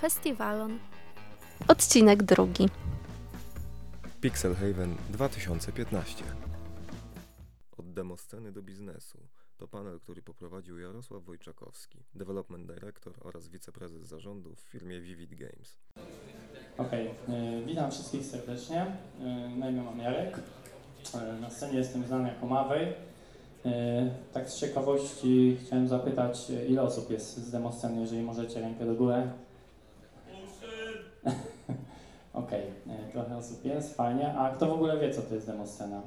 festiwalon. Odcinek drugi. Pixel Haven 2015 Od demosceny do biznesu to panel, który poprowadził Jarosław Wojczakowski, development director oraz wiceprezes zarządu w firmie Vivid Games. Okej, y, witam wszystkich serdecznie. Y, Na imię mam Jarek. Y, Na scenie jestem znany jako Mawej. Tak z ciekawości chciałem zapytać, ile osób jest z demosceny, jeżeli możecie rękę do góry. Okej, y, trochę osób jest, fajnie. A kto w ogóle wie, co to jest demoscena?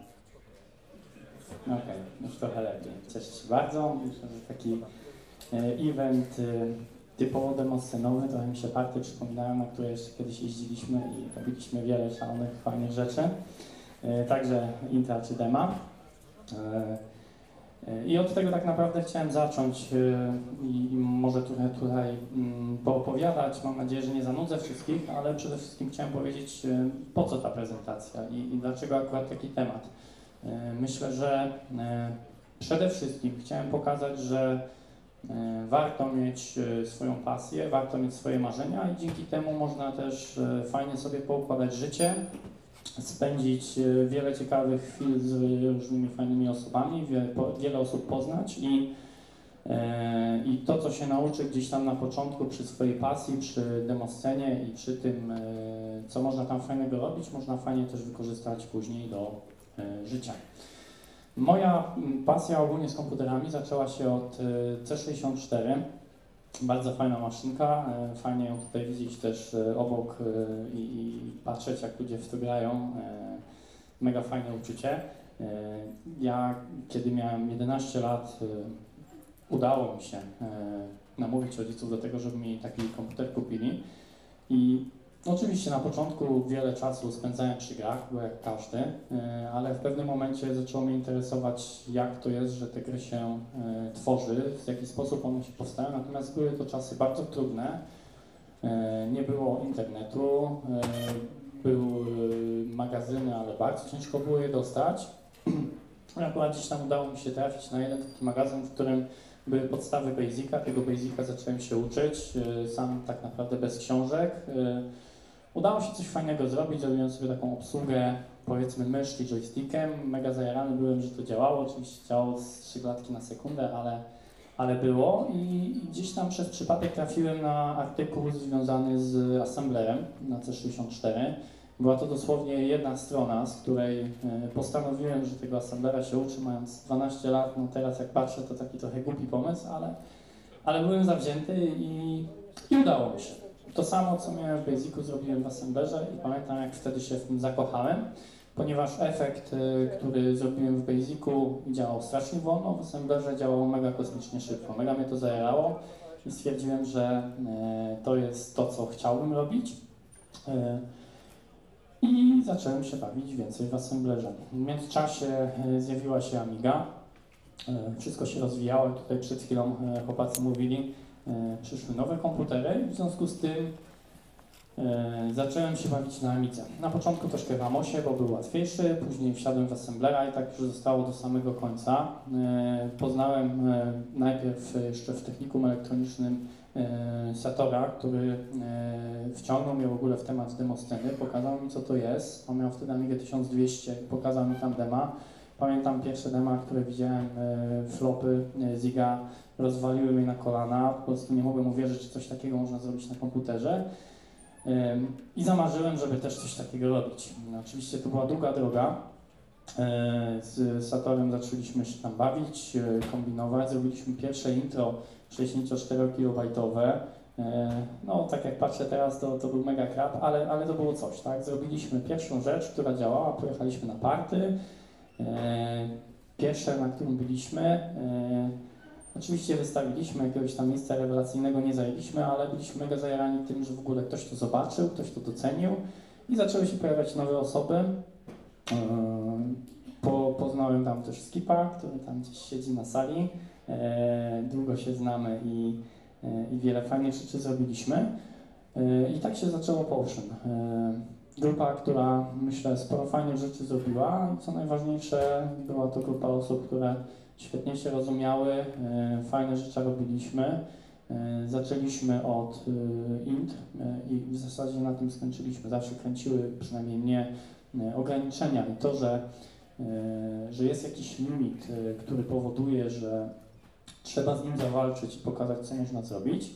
Okej, już trochę lepiej. Cieszę się bardzo. Myślę, że taki y, event y, typowo demoscenowy, trochę mi się partie przypominają, na które jeszcze kiedyś jeździliśmy i robiliśmy wiele szalonych, fajnych rzeczy. E, Także intra czy dema. E, I od tego tak naprawdę chciałem zacząć e, i może trochę tutaj mm, poopowiadać. Mam nadzieję, że nie zanudzę wszystkich, ale przede wszystkim chciałem powiedzieć, e, po co ta prezentacja i, i dlaczego akurat taki temat. Myślę, że przede wszystkim chciałem pokazać, że Warto mieć swoją pasję, warto mieć swoje marzenia i dzięki temu można też fajnie sobie poukładać życie, spędzić e, wiele ciekawych chwil z różnymi fajnymi osobami, wiele osób poznać i, e, i to, co się nauczy gdzieś tam na początku przy swojej pasji, przy demoscenie i przy tym, e, co można tam fajnego robić, można fajnie też wykorzystać później do życia. Moja pasja ogólnie z komputerami zaczęła się od y, C64. Bardzo fajna maszynka, y, fajnie ją tutaj widzieć też y, obok y, i, i patrzeć jak ludzie w to grają. Mega fajne uczucie. Ja kiedy miałem 11 lat udało mi się namówić rodziców do tego, żeby mi taki komputer kupili i Oczywiście na początku wiele czasu spędzałem przy grach, bo jak każdy, y, ale w pewnym momencie zaczęło mnie interesować, jak to jest, że te gry się y, tworzy, w jaki sposób one się powstają. Natomiast były to czasy bardzo trudne. Y, Nie było internetu, były magazyny, ale bardzo ciężko było je dostać. Akurat gdzieś tam udało mi się trafić na jeden taki magazyn, w którym były podstawy Basica. Tego Basica zacząłem się uczyć, sam tak naprawdę bez książek. Udało się coś fajnego zrobić, zrobiłem sobie taką obsługę, powiedzmy mysz i joystickiem. Mega zajarany byłem, że to działało. Oczywiście działało z 3 klatki na sekundę, ale, ale było. I i gdzieś tam przez przypadek trafiłem na artykuł związany z assemblerem na C64. Była to dosłownie jedna strona, z której e, postanowiłem, że tego assemblera się uczy, mając 12 lat. No teraz jak patrzę, to taki trochę głupi pomysł, ale, ale byłem zawzięty i, i udało mi się. To samo, co miałem w Basicu, zrobiłem w Assemblerze i pamiętam, jak wtedy się w tym zakochałem, ponieważ efekt, y, który zrobiłem w Basicu działał strasznie wolno, w Assemblerze działał mega kosmicznie szybko. Mega mnie to zajęło i stwierdziłem, że y, to jest to, co chciałbym robić. Y, I zacząłem się bawić więcej w Assemblerze. W międzyczasie zjawiła się Amiga. Wszystko się rozwijało. Tutaj przed chwilą chłopacy mówili, przyszły nowe komputery w związku z tym e, zacząłem się bawić na Amidze. Na początku troszkę w Amosie, bo był łatwiejszy, później wsiadłem w Assemblera i tak już zostało do samego końca. E, poznałem e, najpierw jeszcze w technikum elektronicznym e, Satora, który e, wciągnął mnie w ogóle w temat demosceny, pokazał mi co to jest. On miał wtedy Amigę 1200, pokazał mi tam dema. Pamiętam pierwsze dema, które widziałem, e, flopy e, Ziga, rozwaliły mnie na kolana, po prostu nie mogłem uwierzyć, że coś takiego można zrobić na komputerze. I zamarzyłem, żeby też coś takiego robić. No, oczywiście to była długa droga. E, Z Satorem zaczęliśmy się tam bawić, kombinować. Zrobiliśmy pierwsze intro 64-kilobajtowe. E, No, tak jak patrzę teraz, to, to był mega krab, ale, ale to było coś, tak? Zrobiliśmy pierwszą rzecz, która działała, pojechaliśmy na party. E, Pierwsze, na którym byliśmy, e, Oczywiście wystawiliśmy jakiegoś tam miejsca rewelacyjnego, nie zajęliśmy, ale byliśmy mega zajarani tym, że w ogóle ktoś to zobaczył, ktoś to docenił i zaczęły się pojawiać nowe osoby. Ym, Po, poznałem tam też Skipa, który tam gdzieś siedzi na sali. E, Długo się znamy i, e, i wiele fajnych rzeczy zrobiliśmy. E, I tak się zaczęło po. E, Grupa, która myślę sporo fajnych rzeczy zrobiła. Co najważniejsze, była to grupa osób, które świetnie się rozumiały, e, fajne rzeczy robiliśmy. E, Zaczęliśmy od e, int i w zasadzie na tym skończyliśmy. Zawsze kręciły przynajmniej mnie ograniczenia i to, że, że jest jakiś limit, który powoduje, że trzeba z nim zawalczyć i pokazać, co można zrobić.